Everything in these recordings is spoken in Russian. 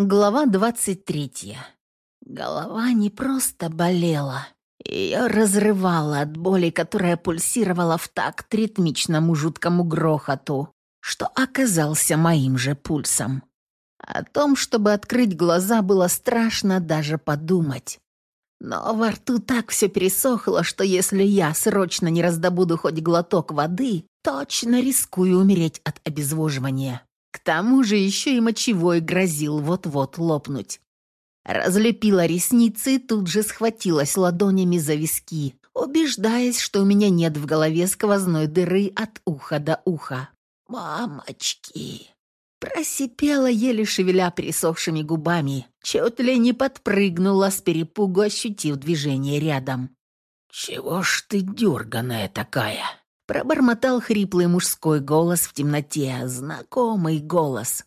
Глава 23. Голова не просто болела. Ее разрывало от боли, которая пульсировала в такт ритмичному жуткому грохоту, что оказался моим же пульсом. О том, чтобы открыть глаза, было страшно даже подумать. Но во рту так все пересохло, что если я срочно не раздобуду хоть глоток воды, точно рискую умереть от обезвоживания. Тому же еще и мочевой грозил вот-вот лопнуть. Разлепила ресницы и тут же схватилась ладонями за виски, убеждаясь, что у меня нет в голове сквозной дыры от уха до уха. «Мамочки!» Просипела, еле шевеля пересохшими губами, чуть ли не подпрыгнула с перепугу, ощутив движение рядом. «Чего ж ты дерганая такая?» Пробормотал хриплый мужской голос в темноте, знакомый голос.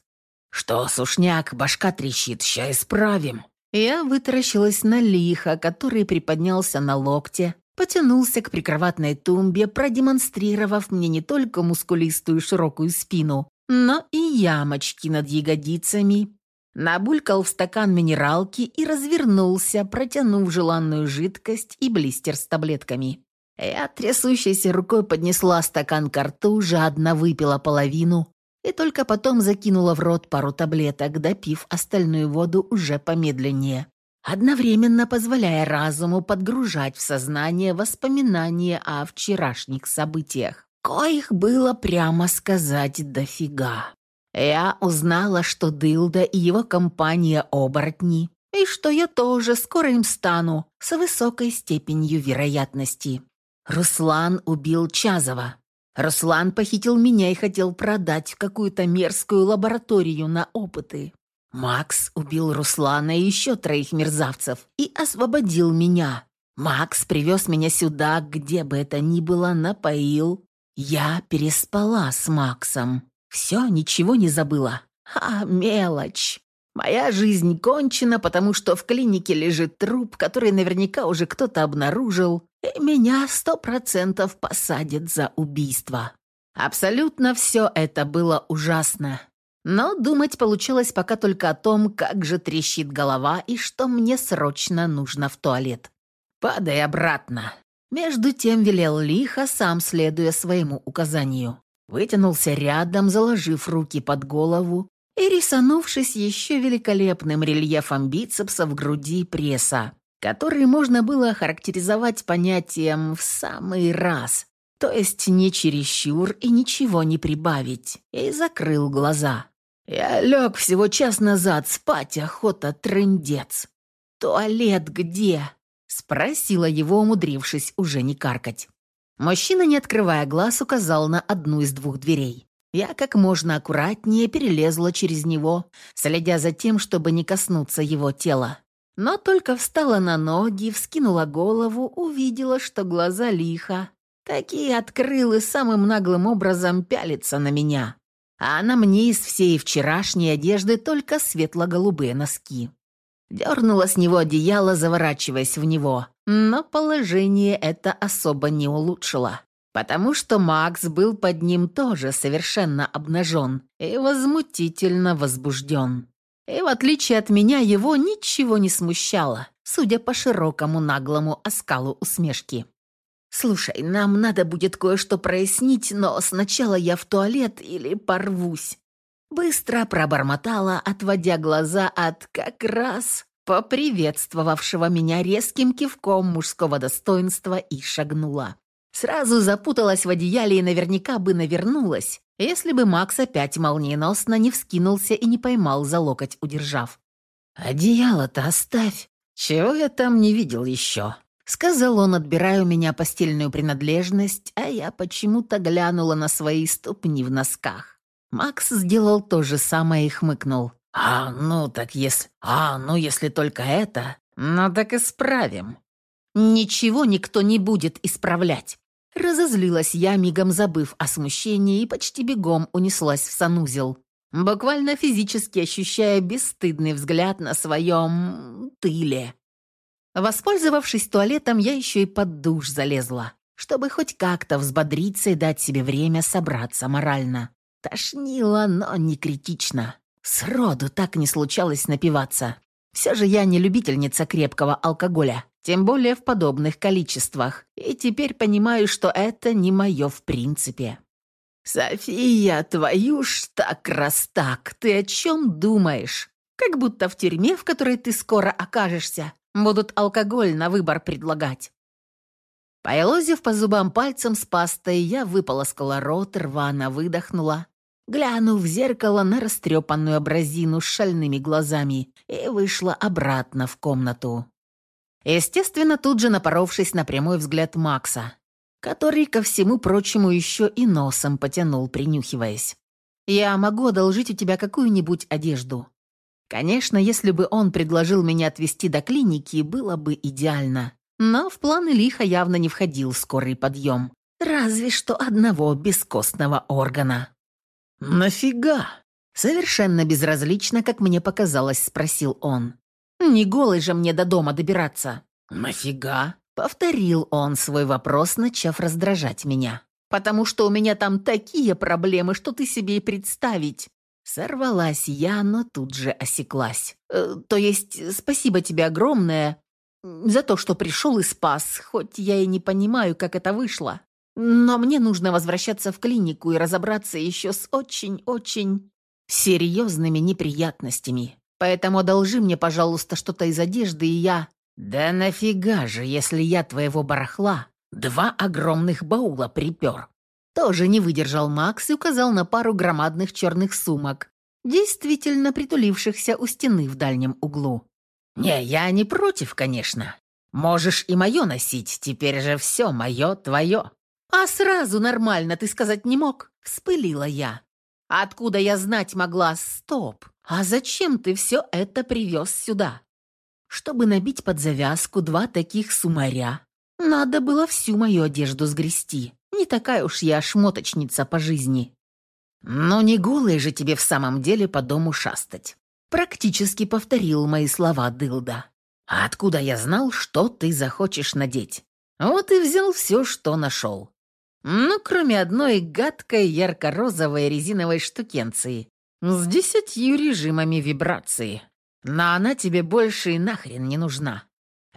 «Что, сушняк, башка трещит, ща исправим». Я вытаращилась на лихо, который приподнялся на локте, потянулся к прикроватной тумбе, продемонстрировав мне не только мускулистую широкую спину, но и ямочки над ягодицами, набулькал в стакан минералки и развернулся, протянув желанную жидкость и блистер с таблетками. Я трясущейся рукой поднесла стакан к рту, жадно выпила половину и только потом закинула в рот пару таблеток, допив остальную воду уже помедленнее, одновременно позволяя разуму подгружать в сознание воспоминания о вчерашних событиях. Коих было, прямо сказать, дофига. Я узнала, что Дылда и его компания оборотни, и что я тоже скоро им стану с высокой степенью вероятности. Руслан убил Чазова. Руслан похитил меня и хотел продать в какую-то мерзкую лабораторию на опыты. Макс убил Руслана и еще троих мерзавцев и освободил меня. Макс привез меня сюда, где бы это ни было, напоил. Я переспала с Максом. Все, ничего не забыла. А, мелочь. Моя жизнь кончена, потому что в клинике лежит труп, который наверняка уже кто-то обнаружил, меня сто процентов посадят за убийство. Абсолютно все это было ужасно. Но думать получилось пока только о том, как же трещит голова и что мне срочно нужно в туалет. «Падай обратно!» Между тем велел лихо, сам следуя своему указанию. Вытянулся рядом, заложив руки под голову и рисанувшись еще великолепным рельефом бицепса в груди пресса, который можно было охарактеризовать понятием «в самый раз», то есть не чересчур и ничего не прибавить, и закрыл глаза. Я лег всего час назад, спать охота, трындец. «Туалет где?» — спросила его, умудрившись уже не каркать. Мужчина, не открывая глаз, указал на одну из двух дверей. Я как можно аккуратнее перелезла через него, следя за тем, чтобы не коснуться его тела. Но только встала на ноги, вскинула голову, увидела, что глаза лихо. Такие открыл и самым наглым образом пялится на меня. А на мне из всей вчерашней одежды только светло-голубые носки. Дернула с него одеяло, заворачиваясь в него, но положение это особо не улучшило потому что Макс был под ним тоже совершенно обнажен и возмутительно возбужден. И в отличие от меня его ничего не смущало, судя по широкому наглому оскалу усмешки. «Слушай, нам надо будет кое-что прояснить, но сначала я в туалет или порвусь». Быстро пробормотала, отводя глаза от как раз поприветствовавшего меня резким кивком мужского достоинства и шагнула. Сразу запуталась в одеяле и наверняка бы навернулась, если бы Макс опять молниеносно не вскинулся и не поймал за локоть, удержав. «Одеяло-то оставь. Чего я там не видел еще?» Сказал он, отбирая у меня постельную принадлежность, а я почему-то глянула на свои ступни в носках. Макс сделал то же самое и хмыкнул. «А, ну так если... А, ну если только это, ну так исправим». «Ничего никто не будет исправлять. Разозлилась я, мигом забыв о смущении и почти бегом унеслась в санузел, буквально физически ощущая бесстыдный взгляд на своем... тыле. Воспользовавшись туалетом, я еще и под душ залезла, чтобы хоть как-то взбодриться и дать себе время собраться морально. Тошнило, но не критично. Сроду так не случалось напиваться. Все же я не любительница крепкого алкоголя, тем более в подобных количествах, и теперь понимаю, что это не мое в принципе. «София, твою ж так раз так, ты о чем думаешь? Как будто в тюрьме, в которой ты скоро окажешься, будут алкоголь на выбор предлагать». Поелозив по зубам пальцем с пастой, я выполоскала рот, рвано выдохнула, глянув в зеркало на растрепанную абразину с шальными глазами и вышла обратно в комнату. Естественно, тут же напоровшись на прямой взгляд Макса, который, ко всему прочему, еще и носом потянул, принюхиваясь. «Я могу одолжить у тебя какую-нибудь одежду?» Конечно, если бы он предложил меня отвезти до клиники, было бы идеально. Но в планы лиха явно не входил скорый подъем. Разве что одного бескостного органа. «Нафига?» Совершенно безразлично, как мне показалось, спросил он. «Не голый же мне до дома добираться». «Нафига?» Повторил он свой вопрос, начав раздражать меня. «Потому что у меня там такие проблемы, что ты себе и представить». Сорвалась я, но тут же осеклась. «Э, «То есть спасибо тебе огромное за то, что пришел и спас, хоть я и не понимаю, как это вышло. Но мне нужно возвращаться в клинику и разобраться еще с очень-очень серьезными неприятностями. Поэтому одолжи мне, пожалуйста, что-то из одежды, и я...» «Да нафига же, если я твоего барахла два огромных баула припер?» Тоже не выдержал Макс и указал на пару громадных черных сумок, действительно притулившихся у стены в дальнем углу. «Не, я не против, конечно. Можешь и мое носить, теперь же все мое твое». «А сразу нормально ты сказать не мог?» — вспылила я. «Откуда я знать могла? Стоп! А зачем ты все это привез сюда?» Чтобы набить под завязку два таких сумаря, надо было всю мою одежду сгрести. Не такая уж я шмоточница по жизни. Но не голые же тебе в самом деле по дому шастать. Практически повторил мои слова Дылда. А откуда я знал, что ты захочешь надеть? Вот и взял все, что нашел. Ну, кроме одной гадкой ярко-розовой резиновой штукенции с десятью режимами вибрации. Но она тебе больше и нахрен не нужна.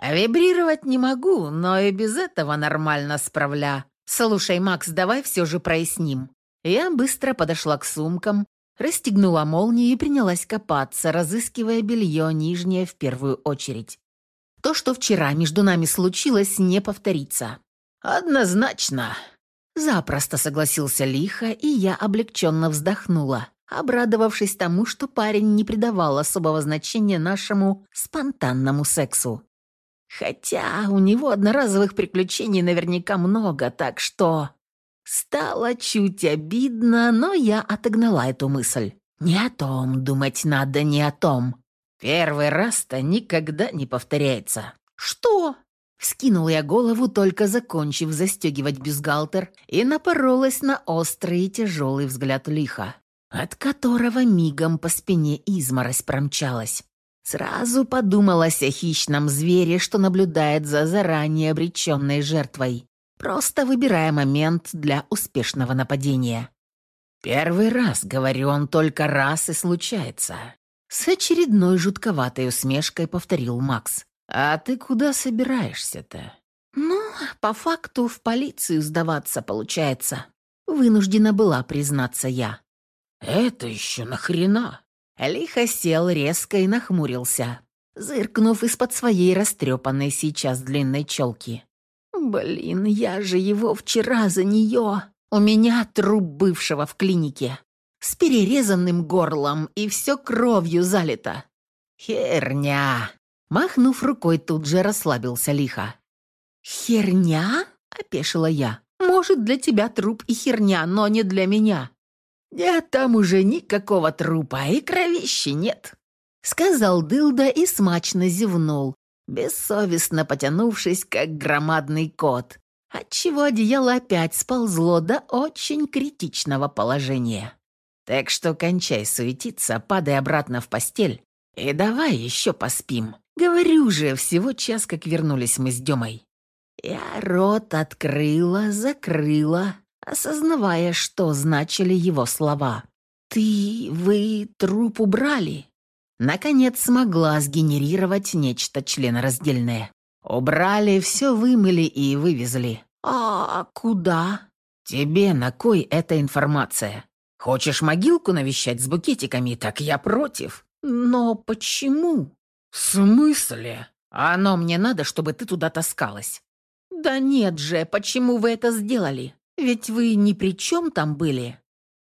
Вибрировать не могу, но и без этого нормально справля. Слушай, Макс, давай все же проясним. Я быстро подошла к сумкам, расстегнула молнию и принялась копаться, разыскивая белье нижнее в первую очередь. То, что вчера между нами случилось, не повторится. «Однозначно», Запросто согласился лихо, и я облегченно вздохнула, обрадовавшись тому, что парень не придавал особого значения нашему спонтанному сексу. Хотя у него одноразовых приключений наверняка много, так что... Стало чуть обидно, но я отогнала эту мысль. Не о том думать надо, не о том. Первый раз-то никогда не повторяется. «Что?» Скинул я голову, только закончив застегивать бюстгальтер, и напоролась на острый и тяжелый взгляд лиха, от которого мигом по спине изморозь промчалась. Сразу подумалось о хищном звере, что наблюдает за заранее обреченной жертвой, просто выбирая момент для успешного нападения. «Первый раз, — говорю, — он только раз и случается». С очередной жутковатой усмешкой повторил Макс. «А ты куда собираешься-то?» «Ну, по факту в полицию сдаваться получается». Вынуждена была признаться я. «Это еще нахрена?» Лихо сел резко и нахмурился, зыркнув из-под своей растрепанной сейчас длинной челки. «Блин, я же его вчера за нее. У меня труп бывшего в клинике. С перерезанным горлом и все кровью залито. Херня!» Махнув рукой, тут же расслабился лихо. «Херня?» — опешила я. «Может, для тебя труп и херня, но не для меня». «Нет, там уже никакого трупа и кровищи нет», — сказал Дылда и смачно зевнул, бессовестно потянувшись, как громадный кот, отчего одеяло опять сползло до очень критичного положения. «Так что кончай суетиться, падай обратно в постель и давай еще поспим». Говорю же, всего час, как вернулись мы с Демой. Я рот открыла, закрыла, осознавая, что значили его слова. «Ты... вы труп убрали?» Наконец смогла сгенерировать нечто членораздельное. «Убрали, все вымыли и вывезли». «А куда?» «Тебе на кой эта информация? Хочешь могилку навещать с букетиками, так я против». «Но почему?» «В смысле? Оно мне надо, чтобы ты туда таскалась». «Да нет же, почему вы это сделали? Ведь вы ни при чем там были».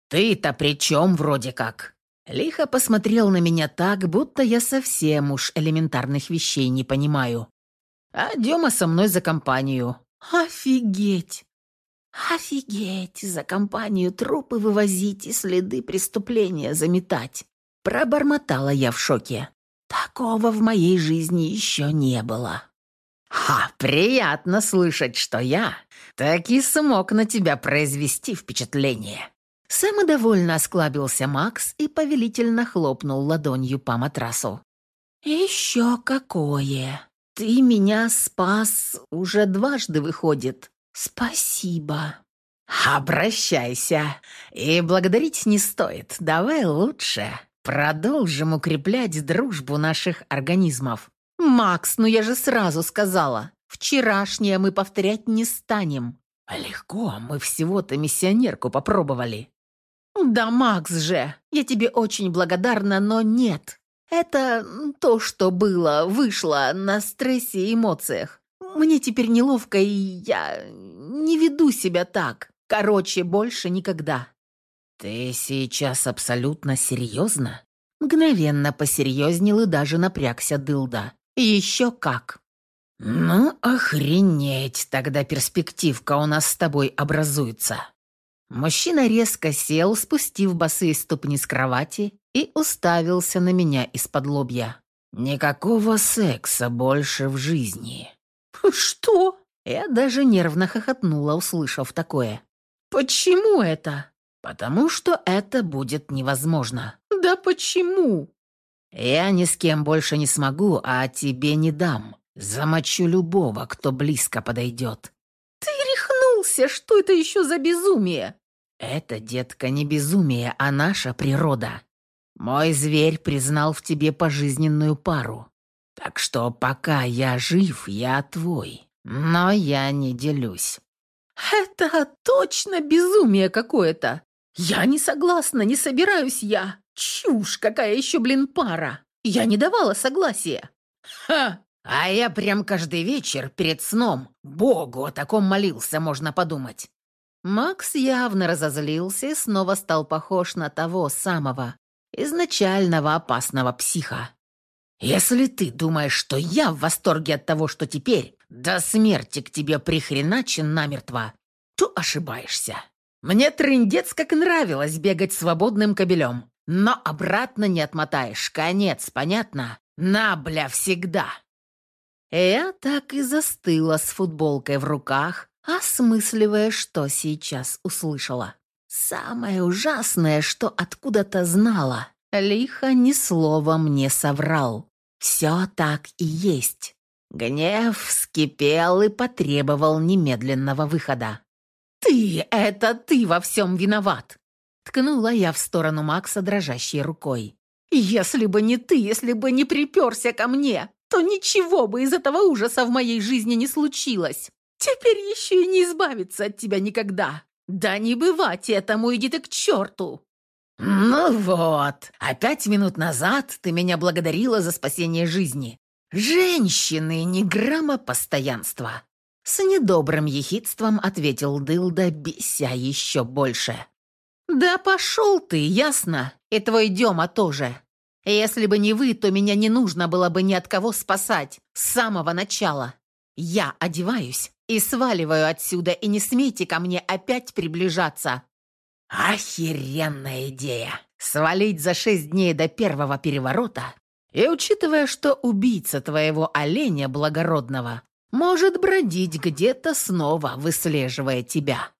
«Ты-то при чем вроде как?» Лихо посмотрел на меня так, будто я совсем уж элементарных вещей не понимаю. А Дема со мной за компанию. Офигеть! Офигеть! За компанию трупы вывозить и следы преступления заметать. Пробормотала я в шоке. Такого в моей жизни еще не было. «Ха, приятно слышать, что я таки смог на тебя произвести впечатление». Самодовольно осклабился Макс и повелительно хлопнул ладонью по матрасу. «Еще какое! Ты меня спас уже дважды выходит. Спасибо!» «Обращайся. И благодарить не стоит. Давай лучше продолжим укреплять дружбу наших организмов». «Макс, ну я же сразу сказала. Вчерашнее мы повторять не станем». «Легко, мы всего-то миссионерку попробовали». «Да, Макс же, я тебе очень благодарна, но нет. Это то, что было, вышло на стрессе и эмоциях. Мне теперь неловко, и я не веду себя так. Короче, больше никогда». «Ты сейчас абсолютно серьезно?» Мгновенно посерьезнел и даже напрягся Дылда. «Еще как!» «Ну, охренеть, тогда перспективка у нас с тобой образуется. Мужчина резко сел, спустив босые ступни с кровати и уставился на меня из-под лобья. «Никакого секса больше в жизни». «Что?» Я даже нервно хохотнула, услышав такое. «Почему это?» «Потому что это будет невозможно». «Да почему?» «Я ни с кем больше не смогу, а тебе не дам. Замочу любого, кто близко подойдет рехнулся? Что это еще за безумие?» «Это, детка, не безумие, а наша природа. Мой зверь признал в тебе пожизненную пару. Так что пока я жив, я твой. Но я не делюсь». «Это точно безумие какое-то! Я не согласна, не собираюсь я! Чушь, какая еще, блин, пара! Я не давала согласия!» «Ха! А я прям каждый вечер перед сном Богу о таком молился, можно подумать. Макс явно разозлился и снова стал похож на того самого, изначального опасного психа. «Если ты думаешь, что я в восторге от того, что теперь до смерти к тебе прихреначен намертво, то ошибаешься. Мне трындец как нравилось бегать свободным кобелем, но обратно не отмотаешь, конец, понятно? На, бля, всегда!» Я так и застыла с футболкой в руках, осмысливая, что сейчас услышала. Самое ужасное, что откуда-то знала. Лихо ни словом не соврал. Все так и есть. Гнев вскипел и потребовал немедленного выхода. «Ты, это ты во всем виноват!» Ткнула я в сторону Макса дрожащей рукой. «Если бы не ты, если бы не приперся ко мне, то ничего бы из этого ужаса в моей жизни не случилось. Теперь еще и не избавиться от тебя никогда. Да не бывать этому, иди ты к черту!» «Ну вот, а пять минут назад ты меня благодарила за спасение жизни. Женщины, ни грамма постоянства!» С недобрым ехидством ответил Дылда, беся еще больше. «Да пошел ты, ясно? И твой Дема тоже. Если бы не вы, то меня не нужно было бы ни от кого спасать с самого начала. Я одеваюсь и сваливаю отсюда, и не смейте ко мне опять приближаться. Охеренная идея! Свалить за шесть дней до первого переворота? И учитывая, что убийца твоего оленя благородного может бродить где-то снова, выслеживая тебя.